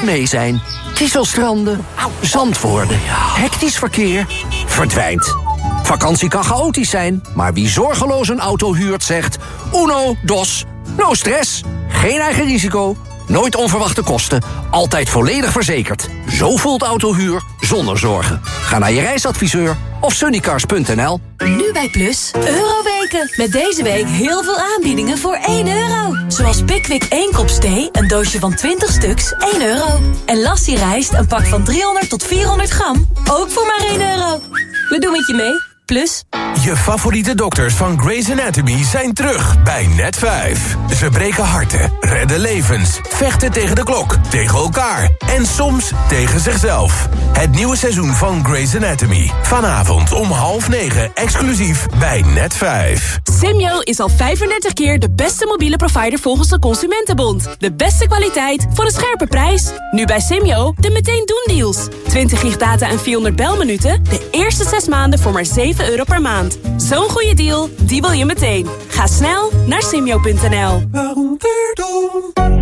niet mee zijn. Kieselstranden, zandwoorden, hectisch verkeer, verdwijnt. Vakantie kan chaotisch zijn, maar wie zorgeloos een auto huurt zegt... uno, dos, no stress, geen eigen risico, nooit onverwachte kosten... altijd volledig verzekerd. Zo voelt autohuur zonder zorgen. Ga naar je reisadviseur of sunnycars.nl. Nu bij Plus, Euroweken. Met deze week heel veel aanbiedingen voor 1 euro. Zoals Pickwick 1 kop thee, een doosje van 20 stuks, 1 euro. En Lassie rijst, een pak van 300 tot 400 gram, ook voor maar 1 euro. We doen het je mee. Plus. Je favoriete dokters van Grey's Anatomy zijn terug bij Net5. Ze breken harten, redden levens, vechten tegen de klok, tegen elkaar en soms tegen zichzelf. Het nieuwe seizoen van Grey's Anatomy. Vanavond om half negen, exclusief bij Net5. Simyo is al 35 keer de beste mobiele provider volgens de Consumentenbond. De beste kwaliteit voor een scherpe prijs. Nu bij Simyo de meteen doen deals. 20 gig data en 400 belminuten. De eerste 6 maanden voor maar 7 euro per maand. Zo'n goede deal, die wil je meteen. Ga snel naar simyo.nl.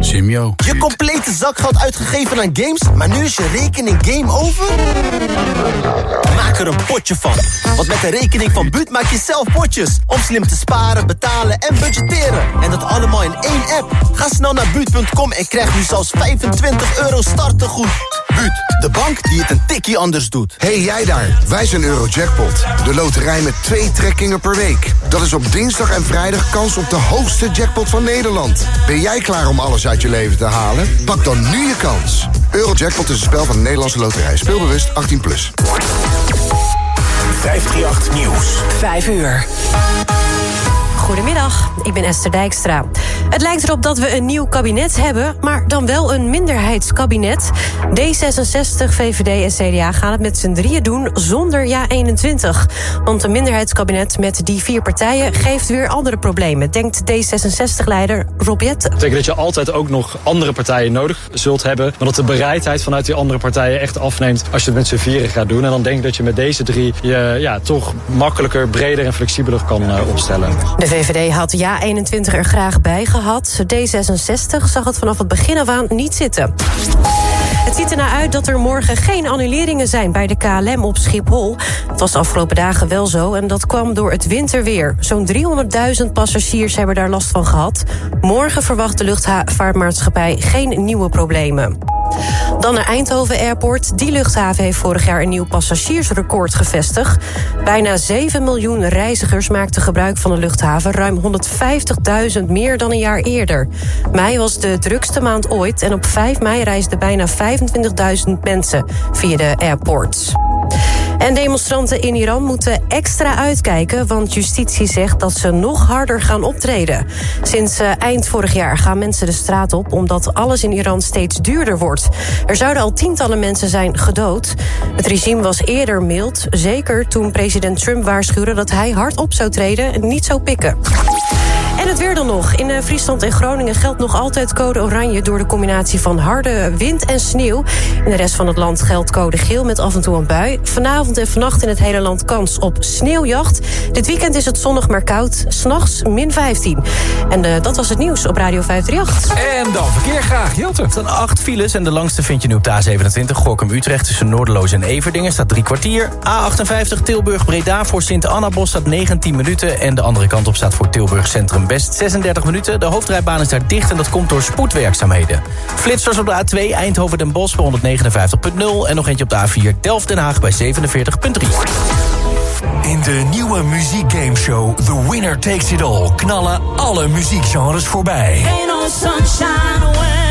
Simyo. Je complete zakgeld uitgegeven aan games, maar nu is je rekening game over? Maak er een potje van. Want met de rekening van Buut maak je zelf potjes. Om slim te sparen, betalen en budgetteren. En dat allemaal in één app. Ga snel naar Buut.com en krijg nu zelfs 25 euro startegoed. Buut, de bank die het een tikkie anders doet. Hey jij daar, wij zijn Eurojackpot. De loterij met twee trekkingen per week. Dat is op dinsdag en vrijdag kans op de hoogste jackpot van Nederland. Ben jij klaar om alles uit je leven te halen? Pak dan nu je kans. Eurojackpot is een spel van de Nederlandse loterij. Speelbewust 18+. Plus. 538 Nieuws. 5 uur. Goedemiddag, ik ben Esther Dijkstra. Het lijkt erop dat we een nieuw kabinet hebben, maar dan wel een minderheidskabinet. D66, VVD en CDA gaan het met z'n drieën doen zonder ja-21. Want een minderheidskabinet met die vier partijen geeft weer andere problemen, denkt D66-leider Rob Jetten. Dat betekent dat je altijd ook nog andere partijen nodig zult hebben, maar dat de bereidheid vanuit die andere partijen echt afneemt als je het met z'n vieren gaat doen. En dan denk ik dat je met deze drie je ja, toch makkelijker, breder en flexibeler kan uh, opstellen. De VVD had ja-21 er graag bij gehad. D66 zag het vanaf het begin af aan niet zitten. Het ziet ernaar uit dat er morgen geen annuleringen zijn bij de KLM op Schiphol. Het was de afgelopen dagen wel zo en dat kwam door het winterweer. Zo'n 300.000 passagiers hebben daar last van gehad. Morgen verwacht de luchtvaartmaatschappij geen nieuwe problemen. Dan naar Eindhoven Airport. Die luchthaven heeft vorig jaar een nieuw passagiersrecord gevestigd. Bijna 7 miljoen reizigers maakten gebruik van de luchthaven. Ruim 150.000 meer dan een jaar eerder. Mei was de drukste maand ooit. En op 5 mei reisden bijna 25.000 mensen via de airports. En demonstranten in Iran moeten extra uitkijken... want justitie zegt dat ze nog harder gaan optreden. Sinds uh, eind vorig jaar gaan mensen de straat op... omdat alles in Iran steeds duurder wordt. Er zouden al tientallen mensen zijn gedood. Het regime was eerder mild, zeker toen president Trump waarschuwde... dat hij hard op zou treden en niet zou pikken. En het weer dan nog. In uh, Friesland en Groningen geldt nog altijd code oranje... door de combinatie van harde wind en sneeuw. In de rest van het land geldt code geel met af en toe een bui. Vanavond en vannacht in het hele land kans op sneeuwjacht. Dit weekend is het zonnig maar koud. S'nachts min 15. En uh, dat was het nieuws op Radio 538. En dan verkeer graag, Jelte. Staan acht files en de langste vind je nu op de A27... Gorkum-Utrecht tussen Noorderloos en Everdingen staat drie kwartier. A58 Tilburg-Breda voor Sint-Annabos staat 19 minuten... en de andere kant op staat voor Tilburg Centrum Best 36 minuten. De hoofdrijbaan is daar dicht en dat komt door spoedwerkzaamheden. Flitsers op de A2 Eindhoven-Den Bosch bij 159.0... en nog eentje op de A4 Delft-Den Haag bij 47.3. In de nieuwe muziekgameshow The Winner Takes It All... knallen alle muziekgenres voorbij. Ain't no sunshine when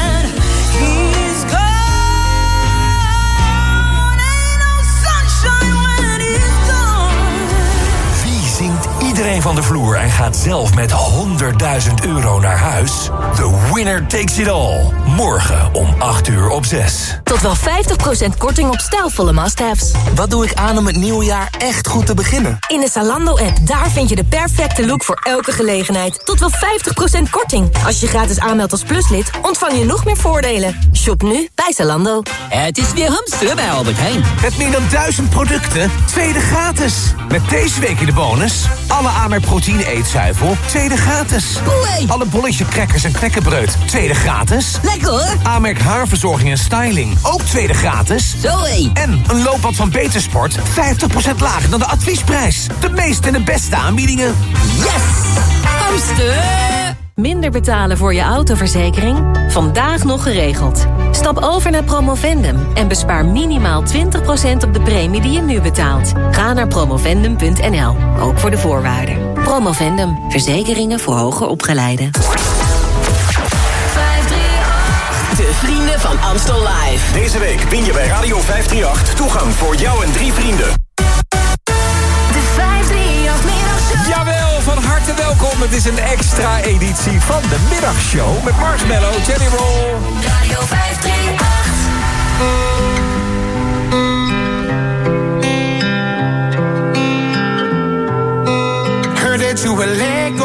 iedereen van de vloer en gaat zelf met 100.000 euro naar huis? The Winner Takes It All. Morgen om 8 uur op 6. Tot wel 50% korting op stijlvolle must-haves. Wat doe ik aan om het nieuwe jaar echt goed te beginnen? In de Zalando-app, daar vind je de perfecte look voor elke gelegenheid. Tot wel 50% korting. Als je gratis aanmeldt als pluslid, ontvang je nog meer voordelen. Shop nu bij Zalando. Het is weer hamster bij Albert Heijn. Met meer dan duizend producten, tweede gratis. Met deze week in de bonus... alle Amerk proteïne eetzuivel, tweede gratis. Boeie. Alle bolletje crackers en vlekkenbreut, tweede gratis. Lekker hoor. Amerk haarverzorging en styling, ook tweede gratis. Zoé. En een looppad van Betersport, 50% lager dan de adviesprijs. De meeste en de beste aanbiedingen. Yes! Hamster! Minder betalen voor je autoverzekering? Vandaag nog geregeld. Stap over naar Promovendum en bespaar minimaal 20% op de premie die je nu betaalt. Ga naar promovendum.nl, ook voor de voorwaarden. Promovendum, verzekeringen voor hoger opgeleiden. De vrienden van Amstel Live. Deze week win je bij Radio 538 toegang voor jou en drie vrienden. De 538-middagshow. Jawel, van harte welkom. Het is een extra editie van de middagshow met Marshmallow, Jelly Roll. Radio 538. Heard that you were going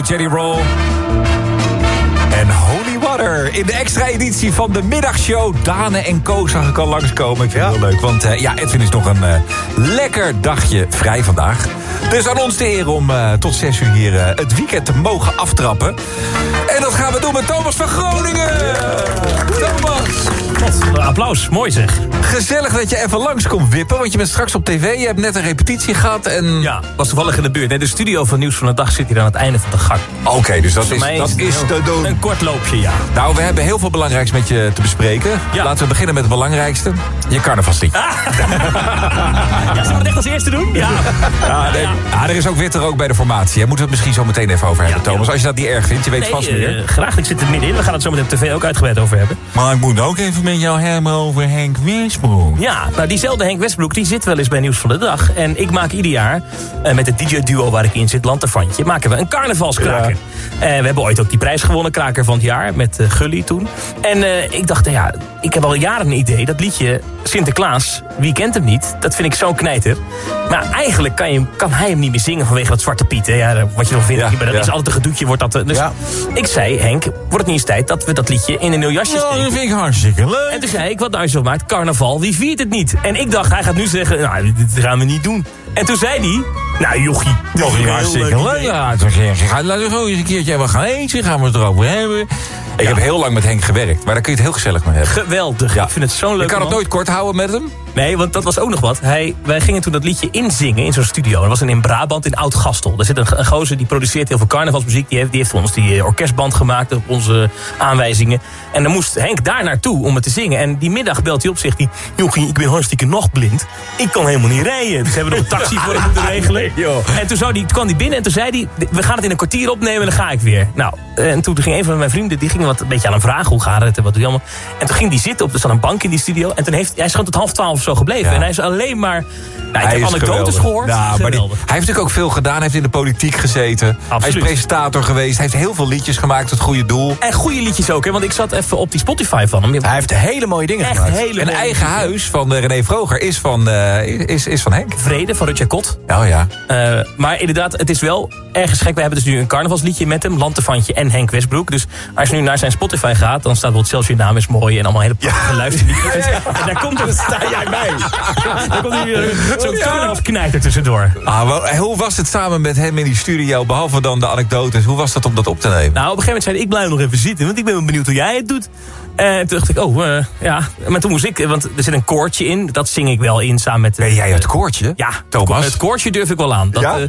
Jelly Roll. En Holy Water in de extra editie van de middagshow. Dane en Co zag ik al langskomen. Ik vind het heel leuk, want eh, ja, Edwin is nog een eh, lekker dagje vrij vandaag. Dus aan ons de eer om eh, tot 6 uur hier het weekend te mogen aftrappen. En dat gaan we doen met Thomas van Groningen. Thomas. applaus, mooi zeg. Gezellig dat je even langs komt wippen, want je bent straks op tv. Je hebt net een repetitie gehad en... Ja, was toevallig in de buurt. Nee, de studio van Nieuws van de Dag zit hier aan het einde van de gang. Oké, dus dat is, dat is heel- te doen. Een kort loopje, ja. Nou, we hebben heel veel belangrijks met je te bespreken. Laten we beginnen met het belangrijkste. Je carnavalslied. Ja, zullen we het echt als eerste doen? Ja. Ja, nee. Ja, er is ook witte rook bij de formatie. Daar moeten we het misschien zo meteen even over hebben, Thomas. Als je dat niet erg vindt, je weet Nee, vast eh, meer. graag, ik zit er middenin. We gaan het zo meteen op tv ook uitgebreid over hebben. Maar ik moet ook even met jou hebben over Henk Westbroek. Ja, nou diezelfde Henk Westbroek die zit wel eens bij Nieuws van de Dag. En ik maak ieder jaar, eh, met het DJ-duo waar ik in zit, Lanterfantje... maken we een carnavalskraker. En we hebben ooit ook die prijs gewonnen, kraker van het jaar... met eh, Gully toen. En eh, ik dacht, ja, ik heb al jaren een idee. Dat liedje Sinterklaas, wie kent hem niet? Dat vind ik zo'n knijter. Maar eigenlijk kan, je, kan hij hem niet meer zingen vanwege dat Zwarte Piet. Hè? Ja, wat je nog vindt, maar dat ja. is altijd een gedoetje. Wordt dat, eh, dus ik zei, Henk, wordt het niet eens tijd dat we dat liedje in een nieuw jasje Ja, steken? dat vind ik hartstikke leuk. En toen zei ik, wat nou zo maakt, carnaval, wie viert het niet? En ik dacht, hij gaat nu zeggen, nou, dit gaan we niet doen. En toen zei hij, nou jochie. Dit is hartstikke leuk. Ja, Laten we gewoon eens een keertje even gaan eten. Gaan we het erover hebben. Ik heb heel lang met Henk gewerkt, maar daar kun je het heel gezellig mee hebben. Geweldig. Ik vind het zo'n leuk Je kan het nooit kort houden met hem? Nee, want dat was ook nog wat. Hij, wij gingen toen dat liedje inzingen in zo'n studio. Dat was in, in Brabant, in Oud-Gastel. Daar zit een, een gozer die produceert heel veel carnavalsmuziek. Die heeft, die heeft voor ons die eh, orkestband gemaakt op onze aanwijzingen. En dan moest Henk daar naartoe om het te zingen. En die middag belt hij op, zegt hij... Jochie, ik ben hartstikke nachtblind. Ik kan helemaal niet rijden. Dus hebben we nog een taxi voor hem moeten regelen. En toen, zou die, toen kwam hij binnen en toen zei hij... we gaan het in een kwartier opnemen en dan ga ik weer. Nou, en toen ging een van mijn vrienden... die ging wat een beetje aan hem vragen. Hoe gaat het en wat doe je allemaal? En toen ging hij zitten op er zat een bank in die studio. En toen heeft hij gewoon tot half twaalf zo gebleven. En hij is alleen maar... Nou, ik Hij heb anekdotes geweldig. gehoord. Ja, maar die- hij heeft natuurlijk ook veel gedaan. Hij heeft in de politiek gezeten. Hij is presentator geweest. Hij heeft heel veel liedjes gemaakt. Het goede doel. En goede liedjes ook, hè? Want ik zat even op die Spotify van hem. Hij heeft hele mooie dingen Echt gemaakt. hele Een eigen huis van eh, René Vroger is van, eh, is, is van Henk. Vrede van Rutja Kot. Oh ja. Eh, maar inderdaad, het is wel ergens gek. We hebben dus nu een carnavalsliedje met hem, Lantefantje en Henk Westbroek. Dus als je nu naar zijn Spotify gaat, dan staat bijvoorbeeld zelfs je naam is mooi en allemaal hele prachtige luisterliedjes. En daar komt er, sta jij bij. daar komt er weer zo'n carnavalsknijter tussendoor. Ah, wel, hoe was het samen met hem in die studio, behalve dan de anekdotes? Hoe was dat om dat op te nemen? Nou, op een gegeven moment zei hij, ik blijf nog even zitten, want ik ben benieuwd hoe jij het doet. En toen dacht ik, oh, eh, ja. Maar toen moest ik, want er zit een koortje in. Dat zing ik wel in samen met... Ben jij het koortje? Ja, Thomas? het koortje durf ik wel aan. Dat, Ja? eh,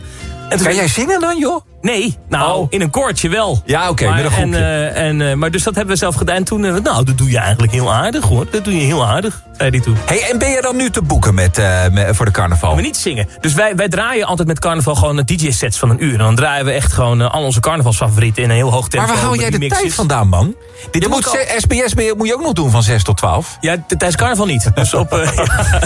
en Kan jij zingen dan, joh? Nee, nou, Oh. in een koortje wel. Ja, oké, Maar- met een en, groepje. eh, en, eh, maar dus dat hebben we zelf gedaan. En toen, eh, nou, dat doe je eigenlijk heel aardig, hoor. Dat doe je heel aardig, zei hij toen. Hey, en ben je dan nu te boeken met, met- voor de carnaval? Maar niet zingen. Dus wij, wij draaien altijd met carnaval gewoon DJ-sets van een uur. En dan draaien we echt gewoon al onze carnavalsfavorieten in een heel hoog tempo. Maar waar haal jij de remixes. tijd vandaan, man? Dit je moet al- SBS moet je ook nog doen van 6 tot 12. Ja, tijdens carnaval niet. Dus op, ja.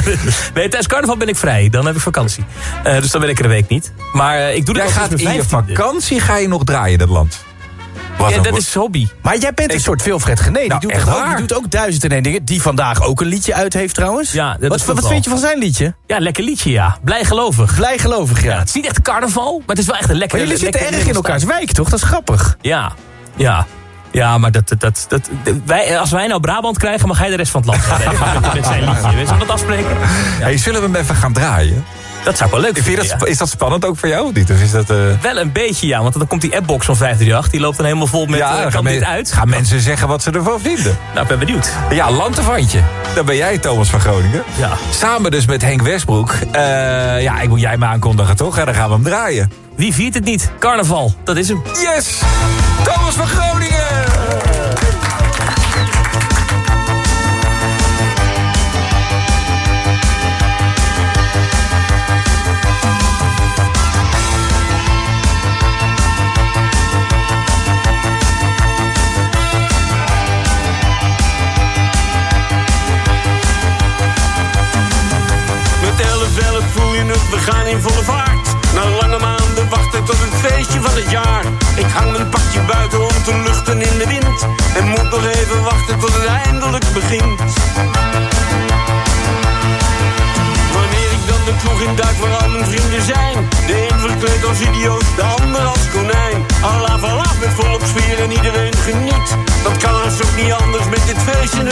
nee, tijdens carnaval ben ik vrij. Dan heb ik vakantie. Dus dan ben ik er een week niet. Maar ik doe dat Jij gaat in je 15e. vakantie ga je nog draaien het land. Ja, dat is hobby. Maar jij bent een soort Wilfred Gené. Die, Nou, doet echt dat ook, die doet ook duizend en één dingen. Die vandaag ook een liedje uit heeft trouwens. Ja, dat wat wat vind je van zijn liedje? Ja, lekker liedje, ja. Blijgelovig. Blijgelovig, ja. Het is niet echt carnaval, maar het is wel echt een lekker... Maar jullie zitten erg in elkaars wijk, toch? Dat is grappig. Ja, ja. Ja, maar dat, dat, dat, wij, als wij nou Brabant krijgen, mag hij de rest van het land gaan met, zijn liedje. Zullen we dat afspreken? Hey, zullen we hem even gaan draaien? Dat zou ik wel leuk Vind je vinden, Is dat spannend ook voor jou of niet? Of is dat, eh. Wel een beetje, ja. Want dan komt die appbox van 538. Die loopt dan helemaal vol met... ja, eh, kan gaan, dit men- uit? gaan mensen zeggen wat ze ervan vinden. Nou, ik ben benieuwd. Ja, Lantevantje. Dan ben jij Thomas van Groningen. Ja. Samen dus met Henk Westbroek. Eh, ja, ik moet jij me aankondigen, toch? En dan gaan we hem draaien. Wie viert het niet? Carnaval, dat is hem. Yes! Thomas van Groningen! Gaan in volle vaart. Na lange maanden wachten tot het feestje van het jaar. Ik hang mijn pakje buiten om te luchten in de wind. En moet nog even wachten tot het eindelijk begint. Wanneer ik dan de kroeg in duik waar al mijn vrienden zijn. De een verkleed als idioot, de ander als konijn. Allah vanaf met volop en iedereen geniet. Dat kan haast ook niet anders met dit feestje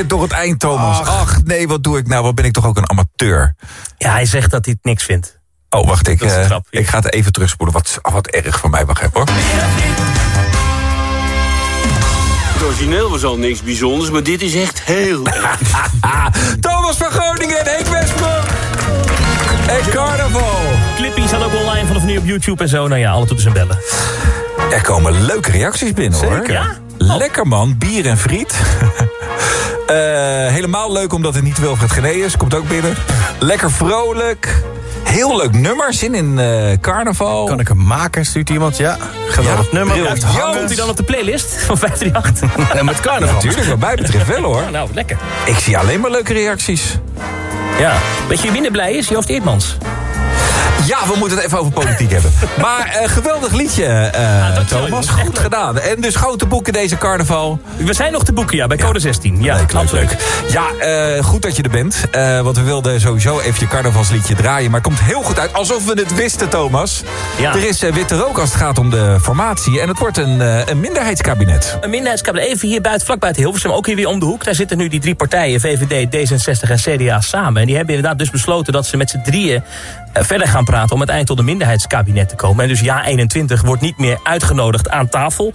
zit door het eind, Thomas. Ach. nee, wat doe ik nou? Wat ben ik toch ook een amateur? Ja, hij zegt dat hij het niks vindt. Oh, wacht, ik, eh, grap, ja. ik ga het even terugspoelen. Wat, oh, wat erg van mij. Wacht even, hoor. Het origineel was al niks bijzonders, maar dit is echt heel. Thomas van Groningen en Henk Westbroek. En carnaval. Clippy staat ook online vanaf nu op YouTube en zo. Nou ja, alle toeters en bellen. Er komen leuke reacties binnen, hoor. Zeker. Ja? Lekker, man. Bier en friet. Eh, helemaal leuk omdat het niet Wilfred Gené is. Komt ook binnen. Lekker vrolijk. Heel leuk nummer. Zin in eh, carnaval. Kan ik hem maken, stuurt iemand? Ja, geweldig Ja, nummer. Blijft hangen. komt hij dan op de playlist van 538? En met carnaval. Natuurlijk, wat mij betreft wel, hoor. Nou, lekker. Ik zie alleen maar leuke reacties. Ja. Weet je wie minder blij is? Joost Eertmans. Ja, we moeten het even over politiek hebben. Maar eh, geweldig liedje, eh, dankjewel, Thomas. Goed gedaan. En dus grote boeken deze carnaval. We zijn nog te boeken, ja, bij code 16. Ja, leuk, leuk. Ja, eh, goed dat je er bent. Want we wilden sowieso even je carnavalsliedje draaien. Maar het komt heel goed uit. Alsof we het wisten, Thomas. Ja. Er is witte rook als het gaat om de formatie. En het wordt een, een minderheidskabinet. Een minderheidskabinet even hier buiten, vlak buiten Hilversum, ook hier weer om de hoek. Daar zitten nu die drie partijen, VVD, D66 en CDA samen. En die hebben inderdaad dus besloten dat ze met z'n drieën verder gaan praten... om uiteindelijk tot een minderheidskabinet te komen. En dus ja 21 wordt niet meer uitgenodigd aan tafel.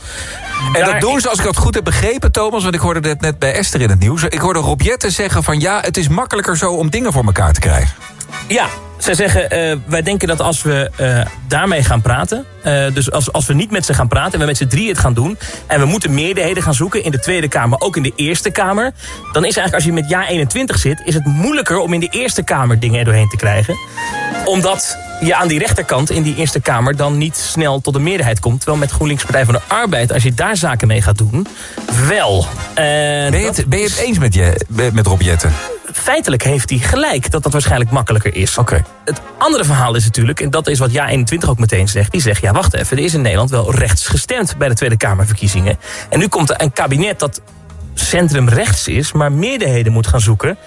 En Daar- dat doen ze, als ik dat goed heb begrepen, Thomas... want ik hoorde dit net bij Esther in het nieuws... ik hoorde Rob Jetten zeggen van... ja, het is makkelijker zo om dingen voor elkaar te krijgen. Ja, zij zeggen, eh, wij denken dat als we eh, daarmee gaan praten... eh, dus als, als we niet met ze gaan praten en we met z'n drieën het gaan doen... en we moeten meerderheden gaan zoeken in de Tweede Kamer, ook in de Eerste Kamer... dan is eigenlijk als je met ja 21 zit... is het moeilijker om in de Eerste Kamer dingen er doorheen te krijgen. Omdat je aan die rechterkant in die Eerste Kamer... dan niet snel tot een meerderheid komt. Terwijl met GroenLinks Partij van de Arbeid, als je daar zaken mee gaat doen... wel. Ben je het, ben je het eens met, je, met Rob Jetten? Feitelijk heeft hij gelijk dat dat waarschijnlijk makkelijker is. Oké. Het andere verhaal is natuurlijk, en dat is wat Ja21 ook meteen zegt... die zegt, ja wacht even, er is in Nederland wel rechts gestemd... bij de Tweede Kamerverkiezingen. En nu komt er een kabinet dat centrum-rechts is... maar meerderheden moet gaan zoeken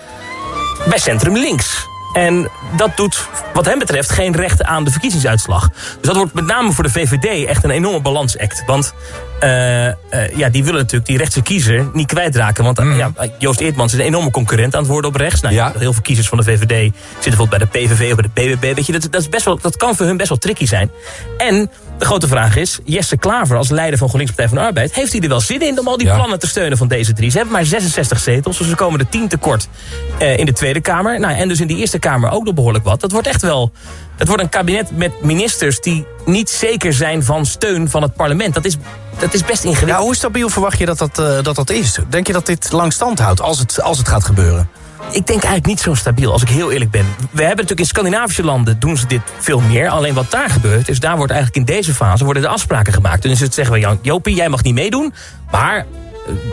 bij centrum-links. En dat doet wat hem betreft geen recht aan de verkiezingsuitslag. Dus dat wordt met name voor de VVD echt een enorme balansact. Want eh, eh, ja, die willen natuurlijk die rechtse kiezer niet kwijtraken. Want eh, ja, Joost Eertmans is een enorme concurrent aan het worden op rechts. Nou, ja. Heel veel kiezers van de VVD zitten bijvoorbeeld bij de PVV of bij de BBB. Weet je, dat, dat, is best wel, dat kan voor hun best wel tricky zijn. En de grote vraag is, Jesse Klaver als leider van GroenLinks Partij van de Arbeid... heeft hij er wel zin in om al die Ja. plannen te steunen van deze drie? Ze hebben maar 66 zetels, dus ze komen er 10 tekort in de Tweede Kamer. Nou, en dus in die Eerste Kamer ook nog behoorlijk wat. Dat wordt echt wel... Het wordt een kabinet met ministers die niet zeker zijn van steun van het parlement. Dat is, dat is best ingewikkeld. Ja, hoe stabiel verwacht je dat dat, eh, dat dat is? Denk je dat dit lang stand houdt als het, als het gaat gebeuren? Ik denk eigenlijk niet zo stabiel, als ik heel eerlijk ben. We hebben natuurlijk in Scandinavische landen doen ze dit veel meer. Alleen wat daar gebeurt, is daar wordt eigenlijk in deze fase worden de afspraken gemaakt. En dus het zeggen we, Jan- Jopie, jij mag niet meedoen. Maar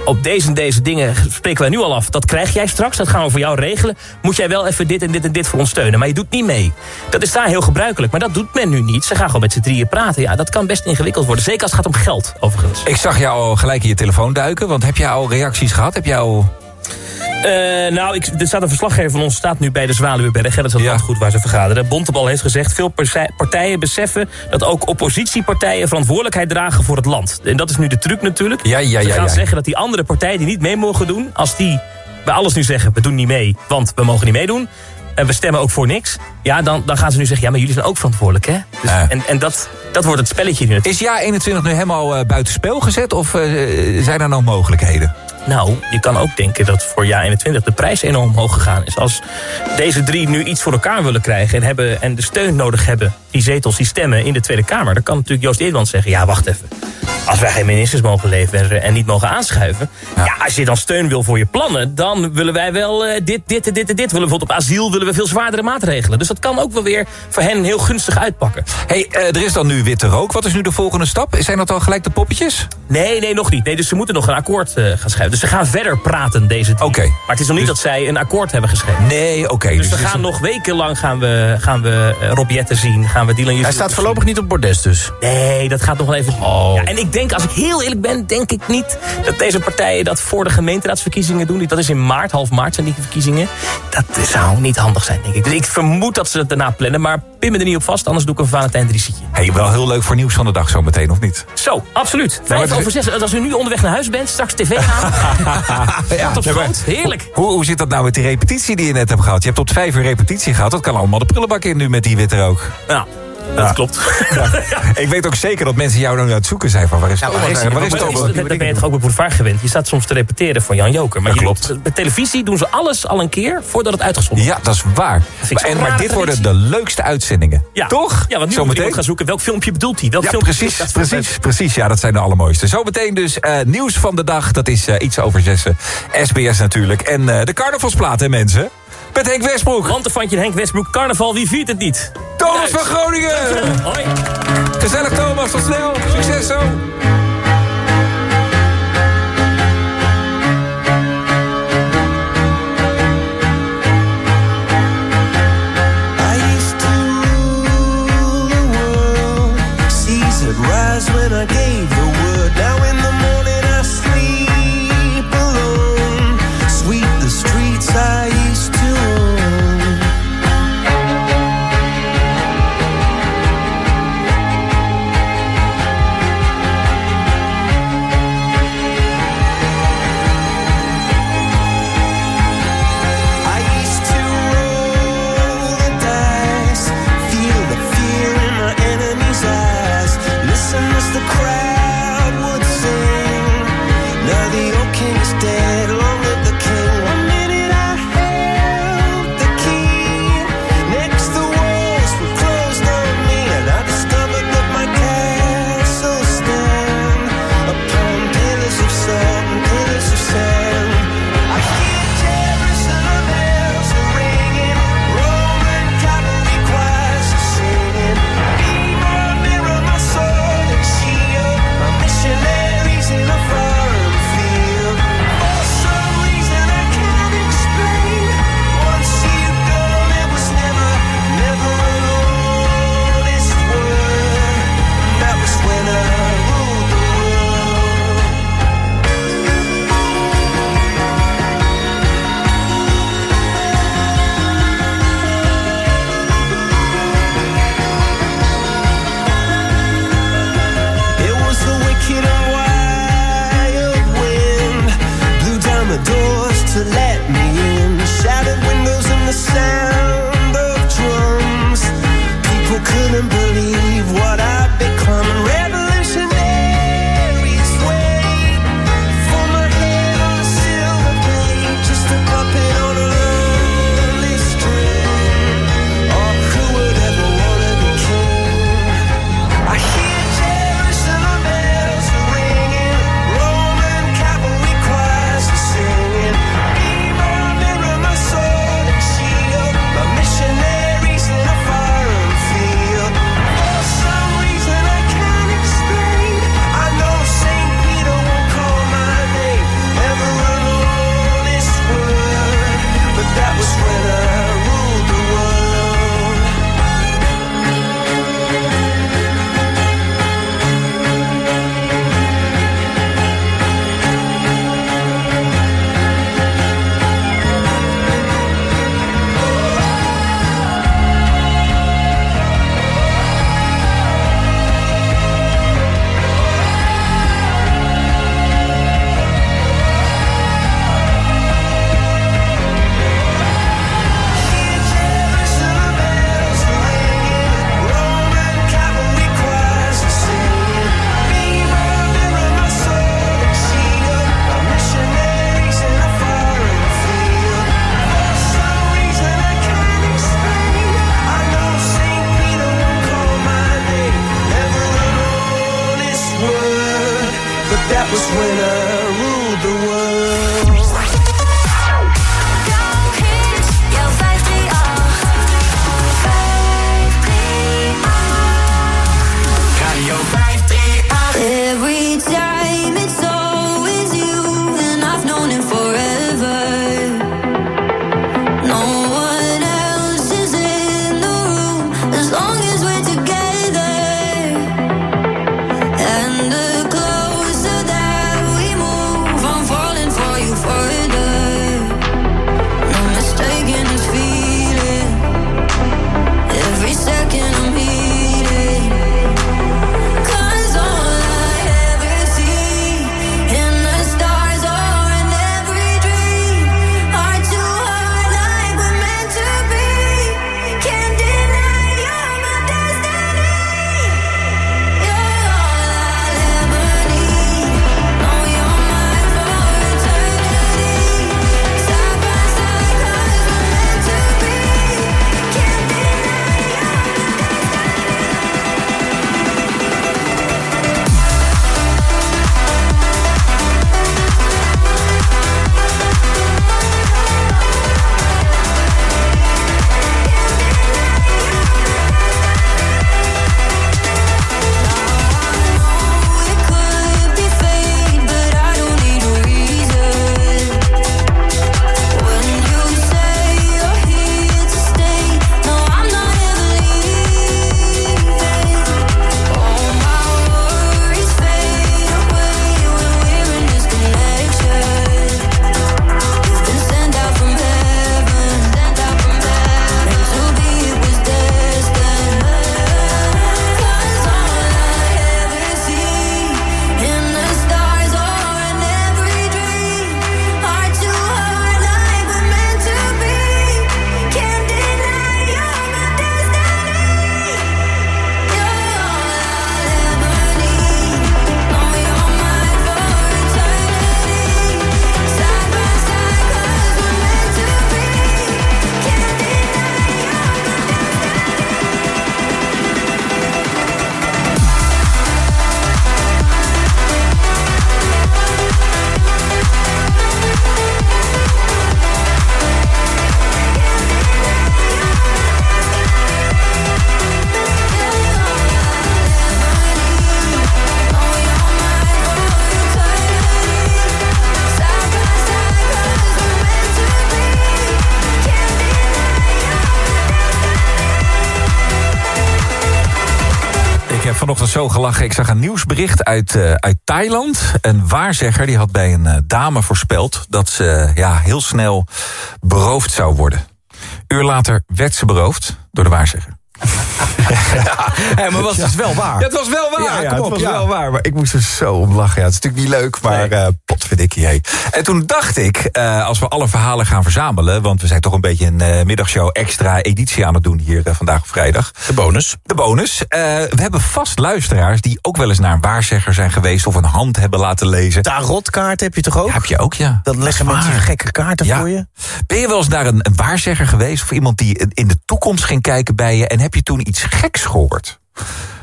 op deze en deze dingen spreken wij nu al af. Dat krijg jij straks, dat gaan we voor jou regelen. Moet jij wel even dit en dit en dit voor ons steunen. Maar je doet niet mee. Dat is daar heel gebruikelijk. Maar dat doet men nu niet. Ze gaan gewoon met z'n drieën praten. Ja, dat kan best ingewikkeld worden. Zeker als het gaat om geld, overigens. Ik zag jou al gelijk in je telefoon duiken. Want heb jij al reacties gehad? Heb jij al... Eh, nou, ik, er staat een verslaggever van ons staat nu bij de Zwaluweberg. hè, Dat is het landgoed waar ze vergaderen. Bontebal heeft gezegd, veel partij- partijen beseffen... dat ook oppositiepartijen verantwoordelijkheid dragen voor het land. En dat is nu de truc natuurlijk. Ja, ja, ze ja, gaan ja. zeggen dat die andere partijen die niet mee mogen doen... als die bij alles nu zeggen, we doen niet mee, want we mogen niet meedoen... en we stemmen ook voor niks... ja, dan, dan gaan ze nu zeggen, ja, maar jullie zijn ook verantwoordelijk, hè? Dus, En, en dat, dat wordt het spelletje nu. Is jaar 21 nu helemaal uh, buitenspel gezet? Of uh, zijn er nog mogelijkheden? Nou, je kan ook denken dat voor jaar 21 de prijs enorm omhoog gegaan is. Als deze drie nu iets voor elkaar willen krijgen... en, hebben, en de steun nodig hebben, die zetels, die stemmen in de Tweede Kamer... dan kan natuurlijk Joost Eerland zeggen... ja, wacht even, als wij geen ministers mogen leveren en niet mogen aanschuiven... Ja. als je dan steun wil voor je plannen... dan willen wij wel uh, dit, dit en dit en dit. Willen bijvoorbeeld op asiel willen we veel zwaardere maatregelen. Dus dat kan ook wel weer voor hen heel gunstig uitpakken. hey, uh, er is dan nu witte rook. Wat is nu de volgende stap? Zijn dat al gelijk de poppetjes? Nee, nee, nog niet. Nee, dus ze moeten nog een akkoord uh, gaan schrijven. Dus ze gaan verder praten, deze. Oké. Okay. Maar het is nog niet dus... dat zij een akkoord hebben geschreven. Nee, oké. Okay. Dus, dus, we gaan nog wekenlang gaan we, gaan we zien. Gaan we Hij staat voorlopig niet op bordes dus? Nee, dat gaat nog wel even... Oh. Ja, en ik denk, als ik heel eerlijk ben, denk ik niet dat deze partijen dat voor de gemeenteraadsverkiezingen doen. Dat is in maart, half maart zijn die verkiezingen. Dat zou niet handig zijn, denk ik. Dus ik vermoed dat ze het daarna plannen, maar pin me er niet op vast, anders doe ik een Valentijn Driesietje. Hey, wel heel leuk voor nieuws van de dag zo meteen, of niet? Zo, absoluut. Vijf over zes, als u nu onderweg naar huis bent, straks tv aan. Ja, op nee, heerlijk. Hoe, hoe zit dat nou met die repetitie die je net hebt gehad? Je hebt tot vijf uur repetitie gehad. Dat kan allemaal de prullenbak in nu met die witte rook. Ja, dat klopt. Ik weet ook zeker dat mensen jou dan aan het zoeken zijn van waar is waar is ben je toch ook bij Boulevard gewend. Je staat soms te repeteren voor Jan Joker. Maar klopt. bij televisie doen ze alles al een keer voordat het uitgezonden Ja, dat is waar. ik En, maar dit worden de leukste uitzendingen. Ja. Toch? Ja, want nu moet iemand gaan zoeken. Welk filmpje bedoelt hij? Ja, filmpje precies, dat- precies, precies. Ja, dat zijn de allermooiste. Zometeen dus eh, nieuws van de dag. Dat is eh, iets over zessen. SBS natuurlijk. En eh, de carnavalsplaat, hè mensen? Met Henk Westbroek. Lanterfantje Henk Westbroek. Carnaval, wie viert het niet? Thomas Juist. van Groningen. Hoi. Gezellig Thomas, tot snel. Succes zo. Gelachen. Ik zag een nieuwsbericht uit, eh, uit Thailand. Een waarzegger die had bij een eh, dame voorspeld... dat ze ja, heel snel beroofd zou worden. Uur later werd ze beroofd door de waarzegger. Ja, maar was dus wel waar. Ja, het was wel waar. Ja, kom het op, was ja. wel waar. Maar ik moest er zo om lachen. Ja, het is natuurlijk niet leuk, maar eh potverdikkie. Hey. En toen dacht ik, eh, als we alle verhalen gaan verzamelen... want we zijn toch een beetje een eh, middagshow extra editie aan het doen... hier vandaag op vrijdag. De bonus. De bonus. We hebben vast luisteraars die ook wel eens naar een waarzegger zijn geweest... of een hand hebben laten lezen. Tarotkaart heb je toch ook? heb je ook, ja. Dan leggen Dat is mensen gekke kaarten voor je. Ben je wel eens naar een, een waarzegger geweest... of iemand die in de toekomst ging kijken bij je... en heb je toen iets geks gehoord?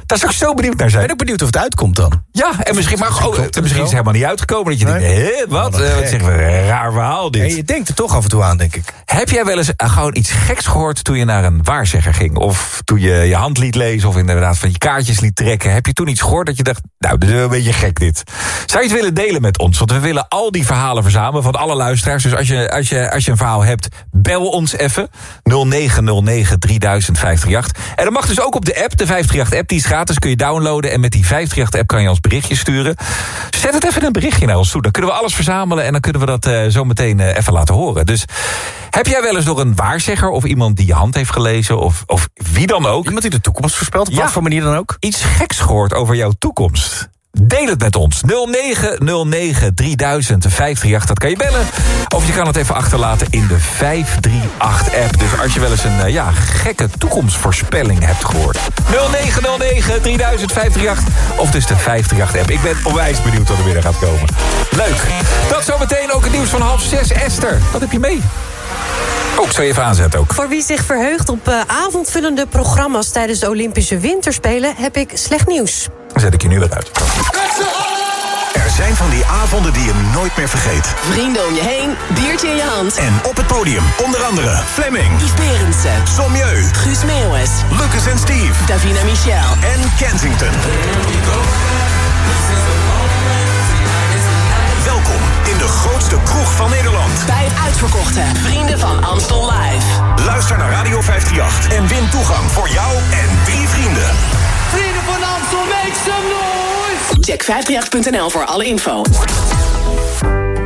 Daar zou ik zo benieuwd naar zijn. Ben ik benieuwd of het uitkomt dan. Ja, en misschien, maar, oh, Klopt het misschien is het helemaal niet uitgekomen. Dat je denkt, hé, wat? Eh, wat zeggen we, een raar verhaal dit. En je denkt er toch af en toe aan, denk ik. Heb jij wel eens eh, gewoon iets geks gehoord toen je naar een waarzegger ging? Of toen je je hand liet lezen of inderdaad van je kaartjes liet trekken? Heb je toen iets gehoord dat je dacht, nou, dit is wel een beetje gek dit. Zou je het willen delen met ons? Want we willen al die verhalen verzamelen van alle luisteraars. Dus als je, als je, als je een verhaal hebt, bel ons even. 0909 3000 538. En dat mag dus ook op de app, de 538-app. Die is gratis, kun je downloaden. En met die 538-app kan je ons berichtje sturen. Zet het even in een berichtje naar ons toe. Dan kunnen we alles verzamelen en dan kunnen we dat eh, zo meteen eh, even laten horen. Dus heb jij wel eens door een waarzegger of iemand die je hand heeft gelezen... of, of wie dan ook... Iemand die de toekomst voorspelt, op wat voor manier dan ook? Iets geks gehoord over jouw toekomst. Deel het met ons. 0909 3000 538, dat kan je bellen. Of je kan het even achterlaten in de 538-app. Dus als je wel eens een eh, ja, gekke toekomstvoorspelling hebt gehoord. 0909 3000 538 of dus de 538-app. Ik ben onwijs benieuwd wat er weer gaat komen. Leuk. Dat zometeen ook het nieuws van half zes. Esther, wat heb je mee? Oh, ik zal je even aanzetten ook. Voor wie zich verheugt op eh, avondvullende programma's tijdens de Olympische Winterspelen heb ik slecht nieuws. Dan zet ik je nu weer uit. Er zijn van die avonden die je nooit meer vergeet. Vrienden om je heen, biertje in je hand. En op het podium onder andere Fleming, Yves Berendsen, Sommieu, Guus Meeuwis, Lucas en Steve Davina Michel. en Kensington. Welkom in de grootste kroeg van Nederland. Bij het uitverkochte Vrienden van Amstel Live. Luister naar Radio 538 en win toegang voor jou en drie vrienden. Amstel, make some noise! Check 538.nl voor alle info.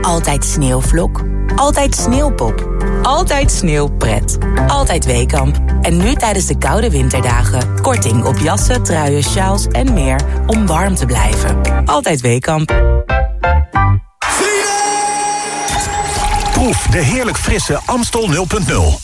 Altijd sneeuwvlok. Altijd sneeuwpop. Altijd sneeuwpret. Altijd Weekamp. En nu tijdens de koude winterdagen. Korting op jassen, truien, sjaals en meer om warm te blijven. Altijd Weekamp. Proef de heerlijk frisse Amstel 0.0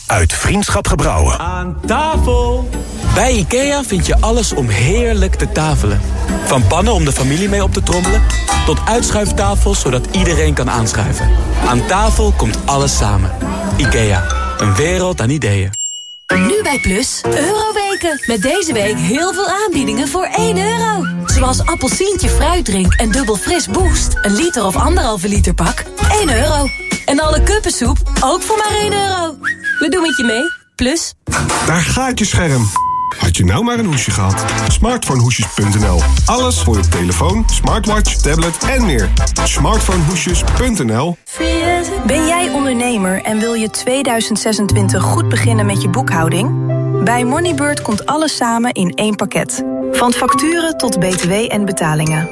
uit Vriendschap Gebrouwen. Aan tafel! Bij IKEA vind je alles om heerlijk te tafelen. Van pannen om de familie mee op te trommelen... tot uitschuiftafels zodat iedereen kan aanschuiven. Aan tafel komt alles samen. IKEA, een wereld aan ideeën. Nu bij Plus, Euroweken. Met deze week heel veel aanbiedingen voor 1 euro. Zoals appelsientje fruitdrink en dubbel fris boost. Een liter of anderhalve liter pak, 1 euro. En alle kuppensoep, ook voor maar 1 euro. We doen het je mee, Plus. Daar gaat je scherm. Had je nou maar een hoesje gehad? Smartphonehoesjes.nl. Alles voor je telefoon, smartwatch, tablet en meer. Smartphonehoesjes.nl. Ben jij ondernemer en wil je 2026 goed beginnen met je boekhouding? Bij Moneybird komt alles samen in één pakket. Van facturen tot btw en betalingen.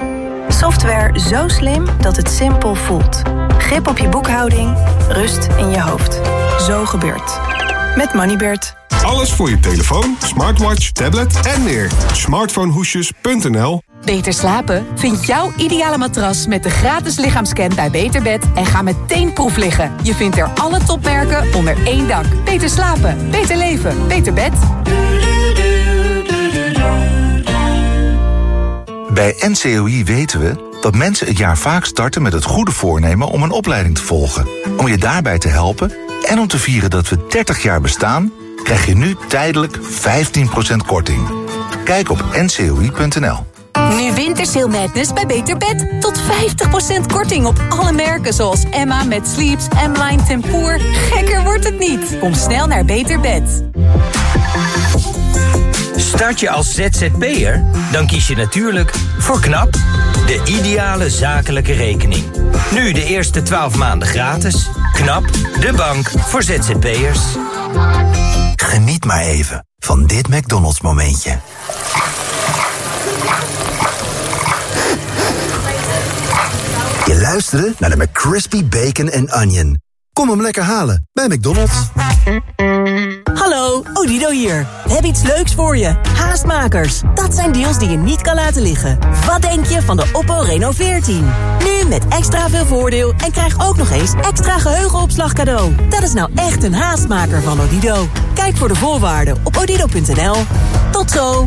Software zo slim dat het simpel voelt. Grip op je boekhouding, rust in je hoofd. Zo gebeurt. Met Moneybird. Alles voor je telefoon, smartwatch, tablet en meer. Smartphonehoesjes.nl. Beter slapen? Vind jouw ideale matras met de gratis lichaamscan bij Beterbed en ga meteen proef liggen. Je vindt er alle topmerken onder één dak. Beter slapen, beter leven, beter bed. Bij NCOI weten we dat mensen het jaar vaak starten met het goede voornemen om een opleiding te volgen. Om je daarbij te helpen en om te vieren dat we 30 jaar bestaan, krijg je nu tijdelijk 15% korting. Kijk op ncoi.nl. Nu Wintersail Madness bij Beter Bed. Tot 50% korting op alle merken zoals Emma met Sleeps, M-Line Tempoor. Gekker wordt het niet. Kom snel naar Beter Bed. Start je als ZZP'er? Dan kies je natuurlijk voor KNAP, de ideale zakelijke rekening. Nu de eerste 12 maanden gratis. KNAP, de bank voor ZZP'ers. Geniet maar even van dit McDonald's momentje. Je luisterde naar de McCrispy Bacon and Onion. Kom hem lekker halen bij McDonald's. Odido hier. We hebben iets leuks voor je. Haastmakers. Dat zijn deals die je niet kan laten liggen. Wat denk je van de Oppo Reno 14? Nu met extra veel voordeel en krijg ook nog eens extra geheugenopslag cadeau. Dat is nou echt een haastmaker van Odido. Kijk voor de voorwaarden op odido.nl. Tot zo.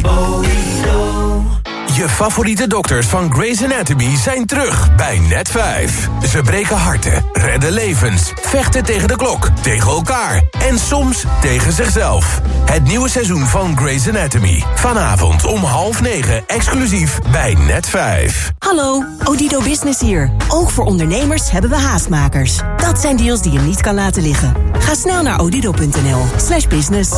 Je favoriete dokters van Grey's Anatomy zijn terug bij Net5. Ze breken harten, redden levens, vechten tegen de klok, tegen elkaar en soms tegen zichzelf. Het nieuwe seizoen van Grey's Anatomy. Vanavond om half negen exclusief bij Net5. Hallo, Odido Business hier. Ook voor ondernemers hebben we haastmakers. Dat zijn deals die je niet kan laten liggen. Ga snel naar odido.nl slash business.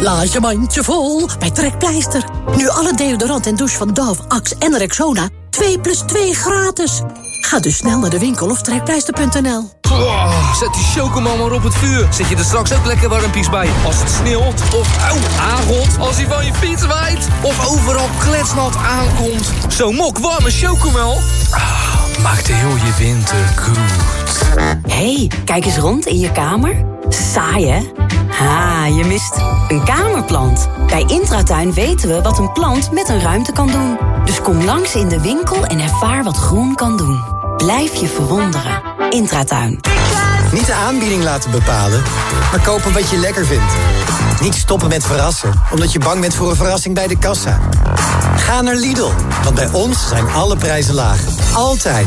Laat je mandje vol bij Trekpleister. Nu alle deodorant en douche van Dove, Axe en Rexona 2 plus 2 gratis. Ga dus snel naar de winkel of trekpleister.nl. Oh, zet die chocomel maar op het vuur. Zet je er straks ook lekker warmpies bij. Als het sneeuwt of auw, aangot. Als hij van je fiets waait. Of overal kletsnat aankomt. Zo'n mok warme chocomel. Ah, maakt heel je winter goed. hey, kijk eens rond in je kamer. Saai? Ha, je mist een kamerplant. Bij Intratuin weten we wat een plant met een ruimte kan doen. Dus kom langs in de winkel en ervaar wat groen kan doen. Blijf je verwonderen. Intratuin. Niet de aanbieding laten bepalen, maar kopen wat je lekker vindt. Niet stoppen met verrassen, omdat je bang bent voor een verrassing bij de kassa. Ga naar Lidl, want bij ons zijn alle prijzen laag. Altijd.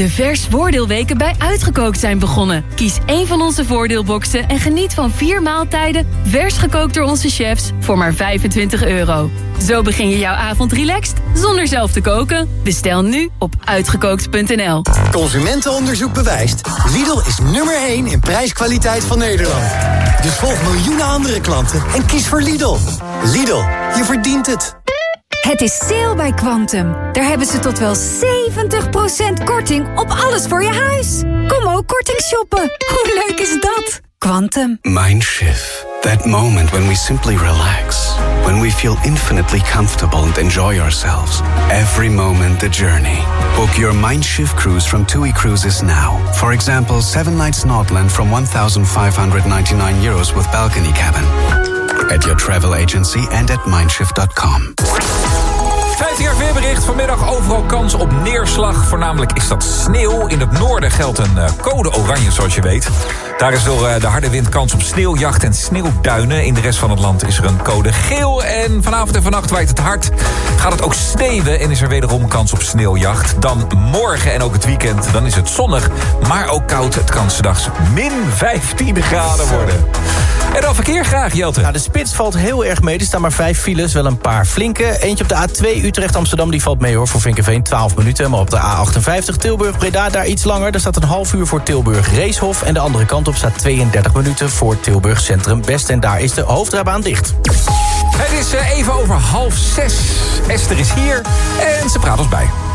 De vers voordeelweken bij Uitgekookt zijn begonnen. Kies één van onze voordeelboxen en geniet van vier maaltijden... vers gekookt door onze chefs voor maar 25 euro. Zo begin je jouw avond relaxed zonder zelf te koken. Bestel nu op uitgekookt.nl. Consumentenonderzoek bewijst. Lidl is nummer 1 in prijskwaliteit van Nederland. Dus volg miljoenen andere klanten en kies voor Lidl. Lidl, je verdient het. Het is sale bij Quantum. Daar hebben ze tot wel 70% korting op alles voor je huis. Kom ook korting shoppen. Hoe leuk is dat? Quantum. Mindshift. That moment when we simply relax. When we feel infinitely comfortable and enjoy ourselves. Every moment the journey. Book your Mindshift cruise from TUI Cruises now. For example, 7 nights Nordland from 1,599 euros with balcony cabin. At your travel agency and at mindshift.com. 15 jaar weerbericht. Vanmiddag overal kans op neerslag. Voornamelijk is dat sneeuw. In het noorden geldt een uh, code oranje, zoals je weet. Daar is door uh, de harde wind kans op sneeuwjacht en sneeuwduinen. In de rest van het land is er een code geel. En vanavond en vannacht waait het hard. Gaat het ook sneeuwen en is er wederom kans op sneeuwjacht. Dan morgen en ook het weekend, dan is het zonnig. Maar ook koud. Het kan s'nachts min 15 graden worden. En dan verkeer graag, Jelte. Nou, de spits valt heel erg mee. Er staan maar vijf files, wel een paar flinke. Eentje op de A2 Utrecht-Amsterdam, die valt mee hoor, voor Vinkenveen 12 minuten. Maar op de A58 Tilburg-Breda, daar iets langer. Daar staat een half uur voor Tilburg-Reeshof. En de andere kant op staat 32 minuten voor Tilburg Centrum Best. En daar is de hoofdrijbaan dicht. Het is eh, even over half zes. Esther is hier en ze praat ons bij.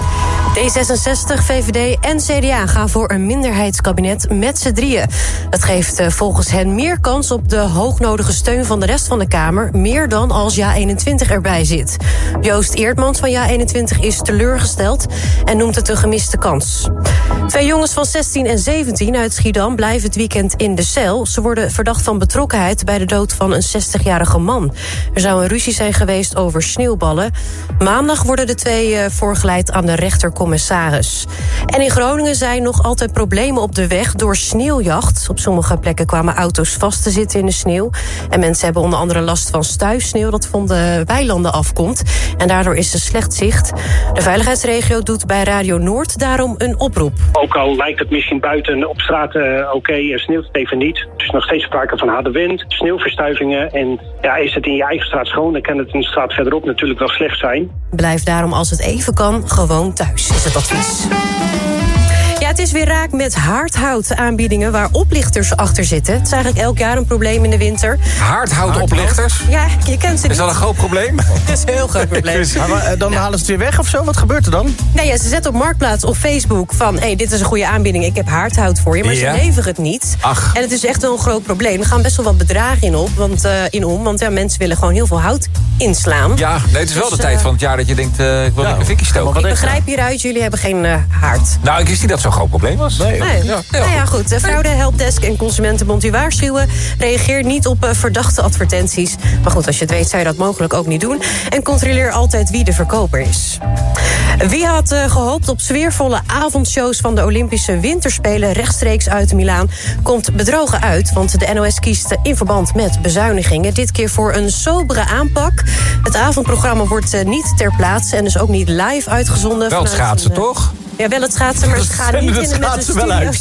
D66, VVD en CDA gaan voor een minderheidskabinet met z'n drieën. Dat geeft eh, volgens hen meer kans op de hoognodige steun van de rest van de Kamer... meer dan als JA21 erbij zit. Joost Eertmans van JA21 is teleurgesteld en noemt het een gemiste kans. Twee jongens van 16 en 17 uit Schiedam blijven het weekend in de cel. Ze worden verdacht van betrokkenheid bij de dood van een 60-jarige man. Er zou een ruzie zijn geweest over sneeuwballen. Maandag worden de twee eh, voorgeleid aan de rechtercommissaris commissaris. En in Groningen zijn nog altijd problemen op de weg door sneeuwjacht. Op sommige plekken kwamen auto's vast te zitten in de sneeuw. En mensen hebben onder andere last van stuifsneeuw dat van de weilanden afkomt. En daardoor is er slecht zicht. De veiligheidsregio doet bij Radio Noord daarom een oproep. Ook al lijkt het misschien buiten op straat uh, oké, okay, sneeuwt het even niet. Er is nog steeds sprake van harde wind, sneeuwverstuivingen. En ja, is het in je eigen straat schoon, dan kan het een straat verderop natuurlijk wel slecht zijn. Blijf daarom als het even kan gewoon thuis, is het advies. Ja, het is weer raak met haardhout aanbiedingen waar oplichters achter zitten. Het is eigenlijk elk jaar een probleem in de winter. Haardhoutoplichters? Ja, je kent ze Is dat een groot probleem? Dat is een heel groot probleem. Ja, maar, eh, dan halen ze het weer weg of zo? Wat gebeurt er dan? Nee, ja, ze zetten op Marktplaats of Facebook van... hé, hey, dit is een goede aanbieding, ik heb haardhout voor je. Maar Ja. ze leveren het niet. Ach. En het is echt wel een groot probleem. Er gaan best wel wat bedragen in, op, want, eh, in om. Want ja, mensen willen gewoon heel veel hout inslaan. Ja, nee, het is wel Dus, de tijd eh, van het jaar dat je denkt... eh, ik wil lekker fikkie stoken. Ik begrijp hieruit, jullie hebben geen eh, haard. Nou, ik wist niet dat het zo'n probleem was. Nee. Nee. Nou ja, goed. De Fraude Helpdesk en Consumentenbond u waarschuwen. Reageer niet op eh, verdachte advertenties. Maar goed, als je het weet, zou je dat mogelijk ook niet doen. En controleer altijd wie de verkoper is. Wie had eh, gehoopt op sfeervolle avondshows van de Olympische Winterspelen rechtstreeks uit Milaan, komt bedrogen uit. Want de NOS kiest in verband met bezuinigingen dit keer voor een sobere aanpak. Het avondprogramma wordt eh, niet ter plaatse en dus ook niet live uitgezonden. Wel schaatsen, een, toch? Ja, wel het schaatsen, maar ze gaan Zenden niet het in de met de schaatsen wel uit.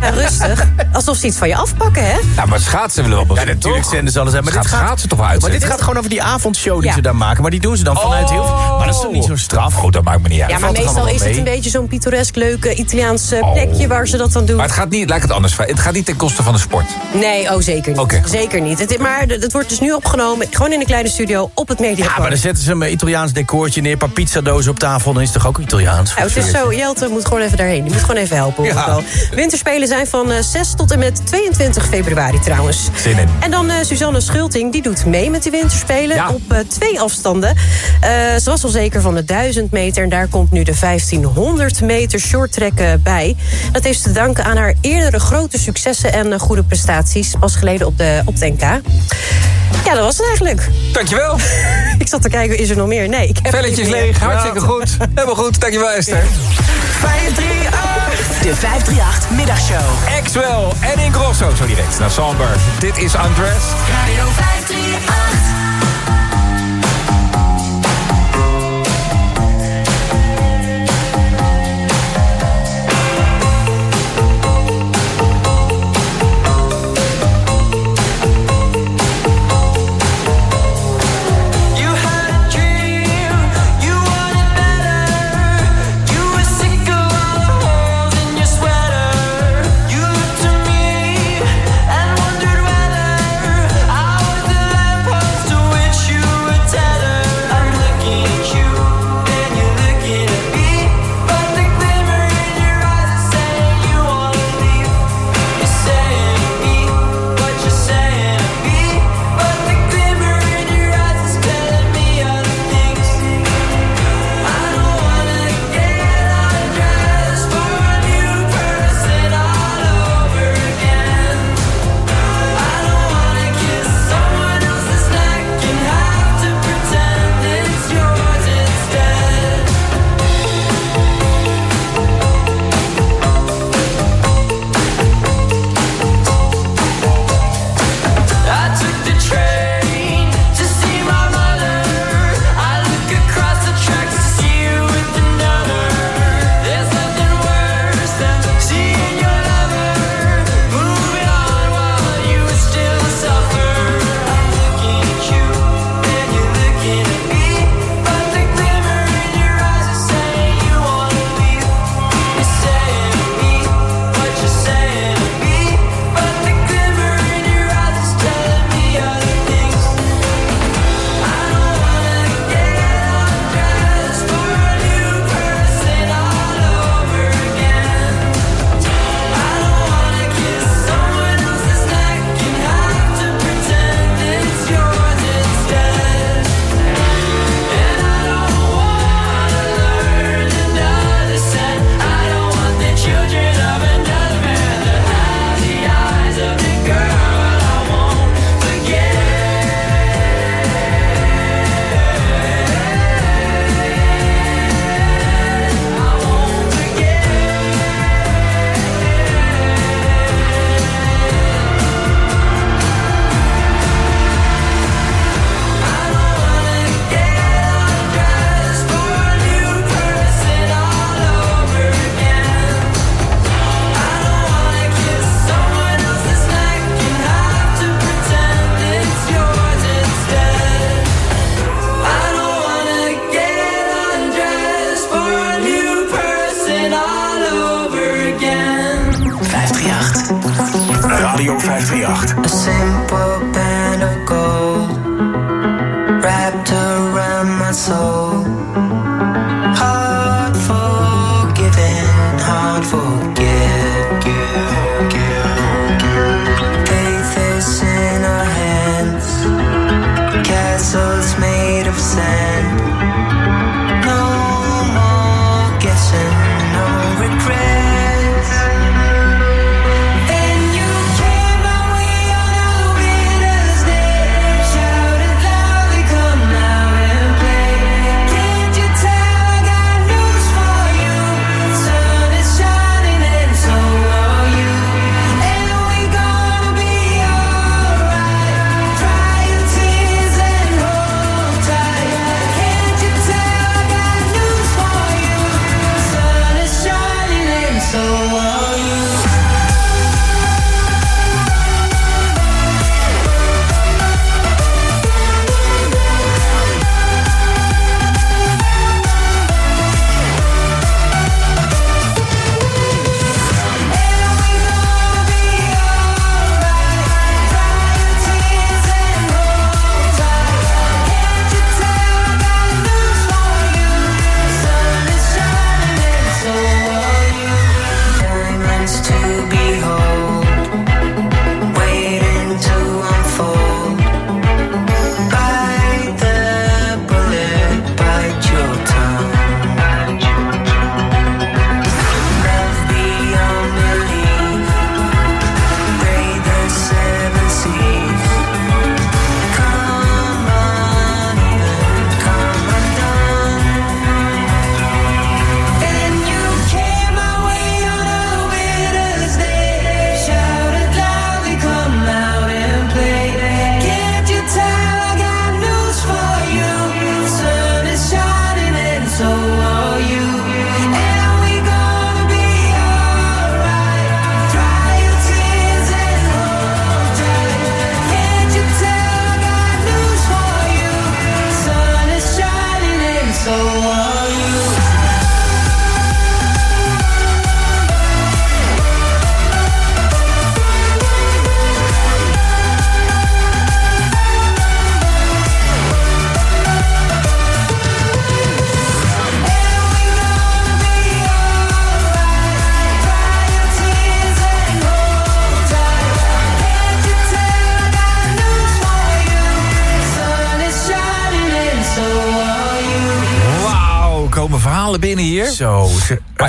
Ja, rustig. Alsof ze iets van je afpakken, hè? Ja, maar schaatsen willen we wel Ja, natuurlijk zenden ze alles uit. Maar dit gaat, schaatsen toch wel uit. maar dit gaat gewoon over die avondshow die Ja. ze daar maken. Maar die doen ze dan vanuit heel veel. Maar dat is toch niet zo straf? Oh, dat maakt me niet uit. Ja, maar meestal is het een beetje zo'n pittoresk leuke Italiaans eh, plekje waar ze dat dan doen. Maar het gaat niet, laat ik het anders vragen. Het gaat niet ten koste van de sport. Nee, oh zeker niet. Oké, goed. zeker niet. Het, maar het wordt dus nu opgenomen, gewoon in een kleine studio op het Mediapark. Ja, maar dan zetten ze een Italiaans decoortje neer. Een paar pizzadozen op tafel. Dan is het toch ook Italiaans? Het is zo, Jelte moet gewoon even daarheen. Die moet gewoon even helpen. Ja. Winterspelen zijn van eh, 6 tot en met 22 februari trouwens. Zin in. En dan eh, Suzanne Schulting, die doet mee met die winterspelen Ja. op eh, twee afstanden. Eh, ze was al zeker van de 1000 meter en daar komt nu de 1500 meter shorttrack eh, bij. Dat heeft te danken aan haar eerdere grote successen en eh, goede prestaties. Pas geleden op de, op de NK. Ja, dat was het eigenlijk. Dankjewel. Ik zat te kijken, is er nog meer? Nee, ik heb Velletjes leeg, hartstikke goed. Helemaal goed, dankjewel Esther. 538. De 538 Middagshow. Axwell en Ingrosso. Zo direct naar Samber. Dit is Undressed. Radio 538.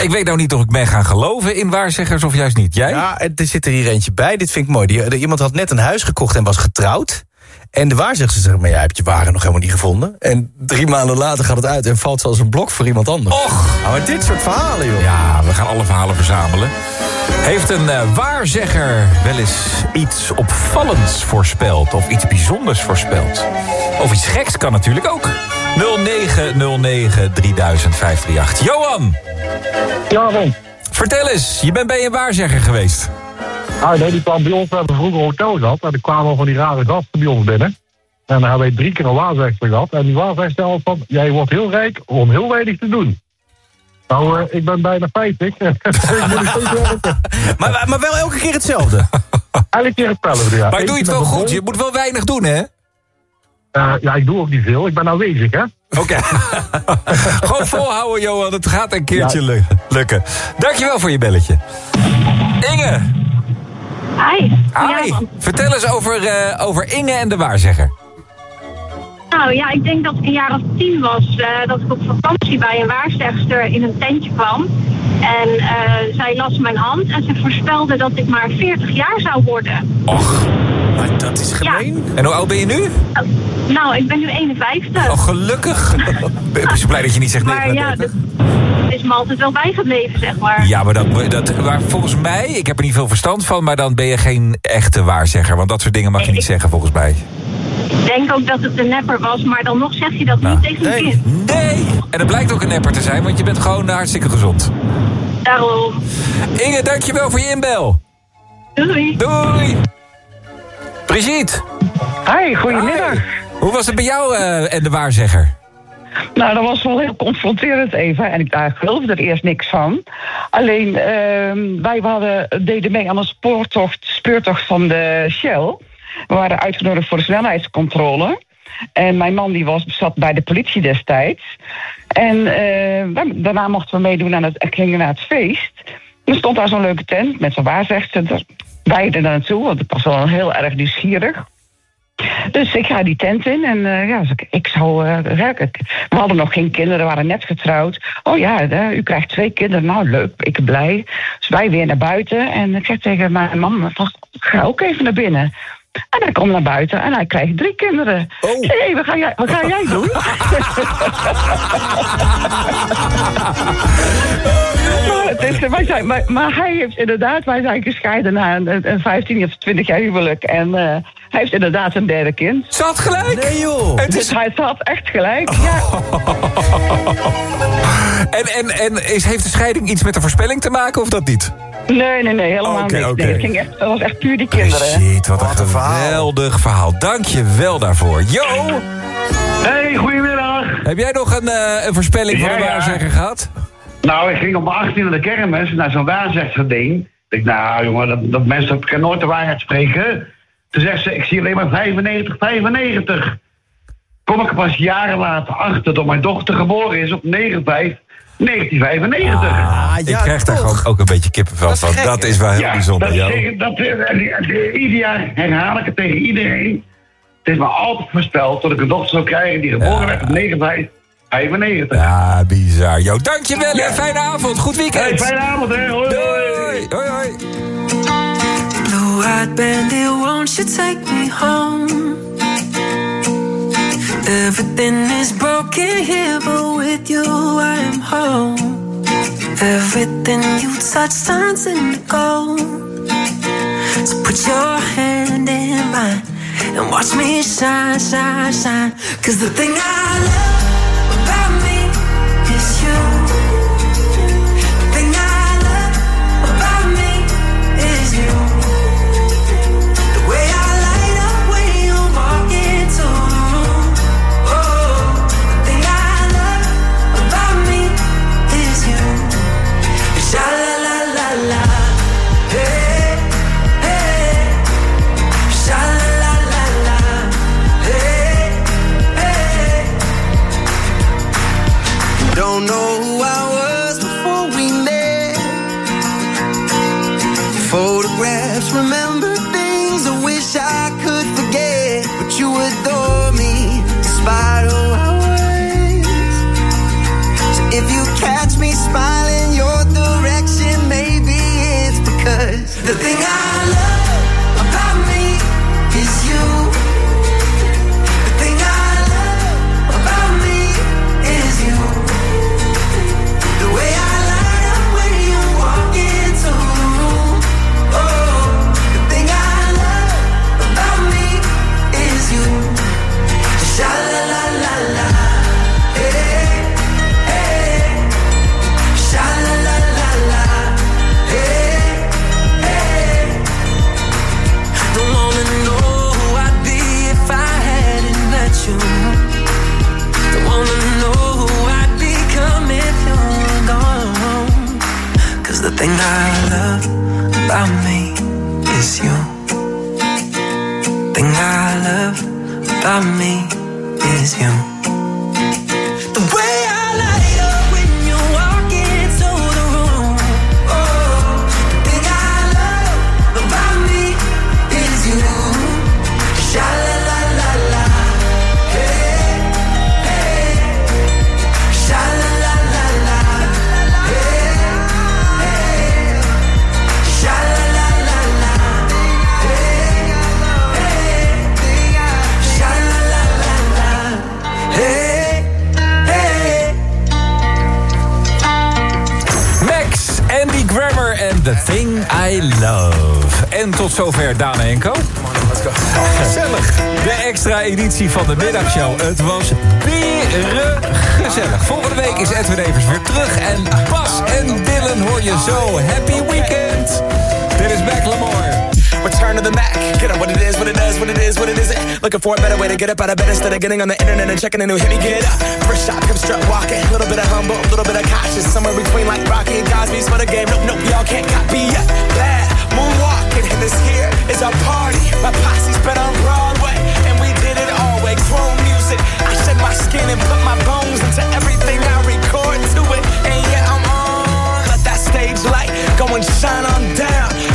Ik weet nou niet of ik ben gaan geloven in waarzeggers of juist niet. Jij? Ja, er zit er hier eentje bij. Dit vind ik mooi. Die, er- iemand had net een huis gekocht en was getrouwd. En de waarzegster zegt, maar jij hebt je waren nog helemaal niet gevonden. En drie maanden later gaat het uit en valt ze als een blok voor iemand anders. Och! Nou, maar dit soort verhalen, joh. Ja, we gaan alle verhalen verzamelen. Heeft een eh, waarzegger wel eens iets opvallends voorspeld? Of iets bijzonders voorspeld? Of iets geks kan natuurlijk ook. 0909 3058. Johan! Ja. Vertel eens, je bent bij een waarzegger geweest. Ah, nee, die kwam bij ons, we hebben vroeger een hotel gehad. En er kwamen van die rare gasten bij ons binnen. En dan hebben drie keer een waarzegster gehad. En die waarzegster stelde van, jij wordt heel rijk om heel weinig te doen. Nou, eh, ik ben bijna 50. ik moet nog steeds werken. Maar, maar wel elke keer hetzelfde. Elke keer hetzelfde, ja. Maar Eén doe je het wel goed? Je moet wel weinig doen, hè? Eh, ja, ik doe ook niet veel. Ik ben aanwezig, hè. Oké. Gewoon volhouden, Johan. Het gaat een keertje Ja. lu- lukken. Dankjewel voor je belletje. Inge. Hi. Hi. Vertel eens over, eh, over Inge en de waarzegger. Nou ja, ik denk dat ik een jaar of tien was eh, dat ik op vakantie bij een waarzegster in een tentje kwam. En eh, zij las mijn hand en ze voorspelde dat ik maar 40 jaar zou worden. Och. Maar dat is gemeen. En hoe oud ben je nu? Nou, ik ben nu 51. Oh, gelukkig. Ben je zo blij dat je niet zegt maar ja, 39? het is me altijd wel bijgebleven, zeg maar. Ja, maar, dat, dat, maar volgens mij, ik heb er niet veel verstand van... maar dan ben je geen echte waarzegger. Want dat soort dingen mag je niet zeggen, volgens mij. Ik denk ook dat het een nepper was, maar dan nog zeg je dat niet tegen een kind. Nee! En het blijkt ook een nepper te zijn, want je bent gewoon hartstikke gezond. Daarom. Inge, dankjewel voor je inbel. Doei. Doei. Brigitte. Hi, goedemiddag. Hoe was het bij jou eh, en de waarzegger? Nou, dat was wel heel confronterend even. En ik daar geloofde er eerst niks van. Alleen, ehm, wij hadden, deden mee aan een spoortocht, speurtocht van de Shell. We waren uitgenodigd voor de snelheidscontrole. En mijn man die was, zat bij de politie destijds. En eh, daarna mochten we meedoen aan het, gingen naar het feest. Er stond daar zo'n leuke tent met zo'n waarzegster. Wij er naartoe, want ik was wel heel erg nieuwsgierig. Dus ik ga die tent in en eh, ja, ik, zou werken. We hadden nog geen kinderen, we waren net getrouwd. Oh ja, u krijgt twee kinderen. Nou, leuk, ik ben blij. Dus wij weer naar buiten en ik zeg tegen mijn man, ik ga ook even naar binnen. En hij komt naar buiten en hij krijgt drie kinderen. Oh. Hé, wat, ga jij, wat ga jij doen? maar, het is, wij zijn, maar, maar hij heeft inderdaad, wij zijn gescheiden na een, een, een 15 of 20 jaar huwelijk. En eh, hij heeft inderdaad een derde kind. Ze had gelijk? Nee joh. Het Dus is... hij had echt gelijk, ja. En, en, en is, heeft de scheiding iets met de voorspelling te maken of dat niet? Nee, nee, nee, helemaal niet. oké. Nee, het, ging echt, het was echt puur die kinderen. Shit, wat een geweldig verhaal. Dank je wel daarvoor. Yo! Hey, goedemiddag. Heb jij nog een, eh, een voorspelling van de ja. waarzegger gehad? Nou, ik ging op mijn 18e de kermis naar zo'n waarzegsterding. Ik denk, nou jongen, dat, dat mensen dat kan nooit de waarheid spreken. Toen zegt ze, ik zie alleen maar 95, 95. Kom ik er pas jaren later achter dat mijn dochter geboren is op 9 5 1995. Ah, ik krijg daar gewoon ook een beetje kippenvel van. Dat is wel heel Ja, bijzonder, dat, dat, eh, eh, eh, ieder jaar herhaal ik het tegen iedereen. Het is me altijd voorspeld dat ik een dochter zou krijgen die geboren werd op 9 5 95. Ja, bizar. Jo, dankjewel en fijne avond. Goed weekend. Hey, fijne avond, hè. Hoi, Doei. Hoi, hoi. Blue eyed bandit, won't you take me home? Everything is broken here, but with you I am home. Everything you touch turns into gold. So put your hand in mine and watch me shine, shine, shine. Cause the thing I love about me is you. The way En tot zover Dana en Co. Gezellig. De extra editie van de middagshow. Het was beren gezellig. Volgende week is Edwin Evers weer terug. En Bas en Dylan hoor je zo. Happy weekend. Dit is Macklemore. return to the Mac. Get up what it is, what it does, what it is, what it isn't. Looking for a better way to get up out of bed instead of getting on the internet and checking a new hit me. Get up. First shot, come strut walking. A little bit of humble, a little bit of cautious. Somewhere between like Rocky and Cosby's for the game. Nope, nope, y'all can't copy yet. Bad moonwalking, and this here is our party. My posse's been on Broadway, and we did it all way. Chrome music. I shed my skin and put my bones into everything I record to it. And yeah, I'm on. Let that stage light go and shine on down.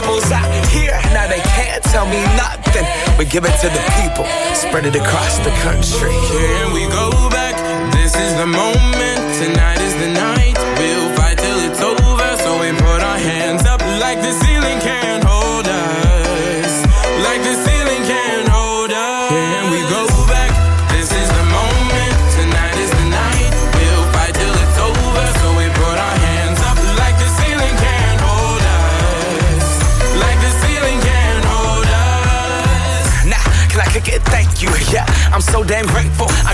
Can't tell me nothing. We give it to the people, spread it across the country. Here we go back. This is the moment. Tonight is the night. So damn grateful.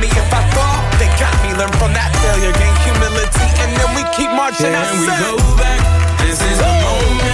me. If I fall, they got me. Learn from that failure, gain humility, and then we keep marching. Can we go back? This is the moment.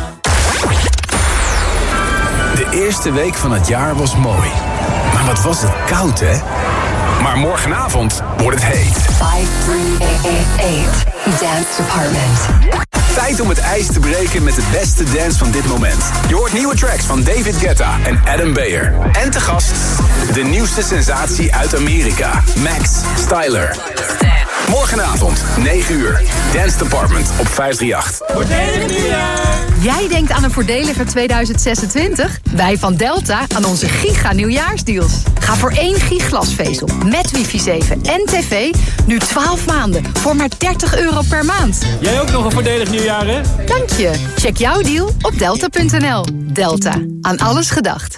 De eerste week van het jaar was mooi. Maar wat was het koud, hè? Maar morgenavond wordt het heet. 5388 Dance Department. Tijd om het ijs te breken met de beste dance van dit moment. Je hoort nieuwe tracks van David Guetta en Adam Beyer. En te gast, de nieuwste sensatie uit Amerika, Max Styler. Morgenavond, 9 uur. Dance Department op 538. Jij denkt aan een voordeliger 2026? Wij van Delta aan onze giga nieuwjaarsdeals. Ga voor één giglasvezel met wifi 7 en tv nu 12 maanden voor maar 30 euro per maand. Jij ook nog een voordelig nieuwjaar, hè? Dank je. Check jouw deal op delta.nl. Delta. Aan alles gedacht.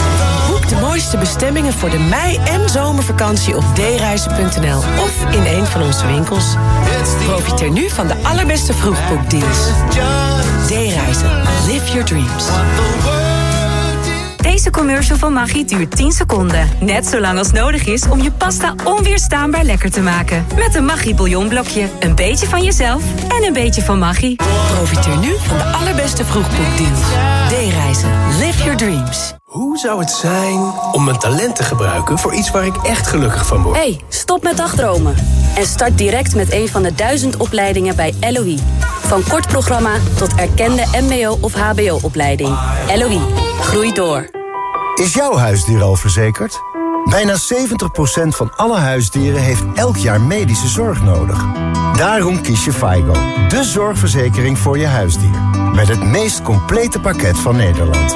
De mooiste bestemmingen voor de mei- en zomervakantie op dereizen.nl of in een van onze winkels. Profiteer nu van de allerbeste vroegboekdeals. D-reizen. Live your dreams. Deze commercial van Maggi duurt 10 seconden. Net zo lang als nodig is om je pasta onweerstaanbaar lekker te maken. Met een Maggi bouillonblokje. Een beetje van jezelf en een beetje van Maggi. Profiteer nu van de allerbeste vroegboekdeals. D-reizen. Live your dreams. Hoe zou het zijn om mijn talent te gebruiken voor iets waar ik echt gelukkig van word? Hey, stop met dagdromen. En start direct met een van de duizend opleidingen bij LOE. Van kort programma tot erkende mbo- of hbo-opleiding. LOE, groei door. Is jouw huisdier al verzekerd? Bijna 70% van alle huisdieren heeft elk jaar medische zorg nodig. Daarom kies je FIGO, de zorgverzekering voor je huisdier. Met het meest complete pakket van Nederland.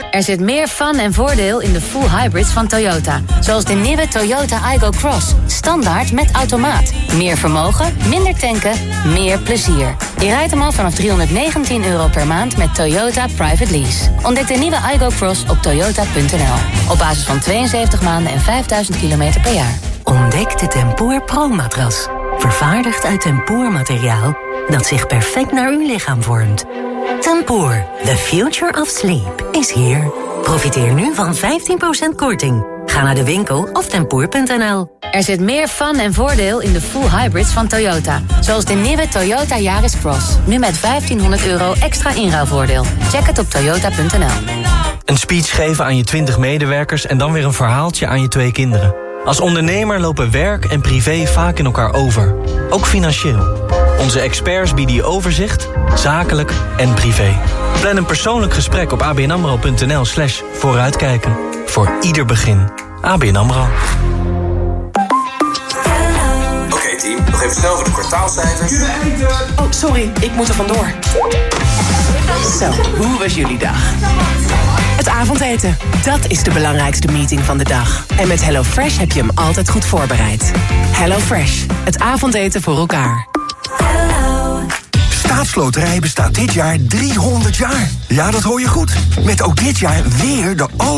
Er zit meer fun en voordeel in de full hybrids van Toyota. Zoals de nieuwe Toyota Igo Cross. Standaard met automaat. Meer vermogen, minder tanken, meer plezier. Je rijdt hem al vanaf 319 euro per maand met Toyota Private Lease. Ontdek de nieuwe Igo Cross op toyota.nl. Op basis van 72 maanden en 5000 kilometer per jaar. Ontdek de Tempoor Pro-matras. Vervaardigd uit tempoormateriaal dat zich perfect naar uw lichaam vormt. Tempoor, the future of sleep, is here. Profiteer nu van 15% korting. Ga naar de winkel of tempoor.nl. Er zit meer fun en voordeel in de full hybrids van Toyota. Zoals de nieuwe Toyota Yaris Cross. Nu met 1500 euro extra inruilvoordeel. Check het op toyota.nl. Een speech geven aan je 20 medewerkers en dan weer een verhaaltje aan je twee kinderen. Als ondernemer lopen werk en privé vaak in elkaar over. Ook financieel. Onze experts bieden je overzicht, zakelijk en privé. Plan een persoonlijk gesprek op abnamro.nl slash vooruitkijken. Voor ieder begin. ABN AMRO. Oké team, nog even snel voor de kwartaalcijfers. Oh, sorry, ik moet er vandoor. Zo, hoe was jullie dag? Het avondeten, dat is de belangrijkste meeting van de dag. En met HelloFresh heb je hem altijd goed voorbereid. HelloFresh, het avondeten voor elkaar. Staatsloterij bestaat dit jaar 300 jaar. Ja, dat hoor je goed. Met ook dit jaar weer de aller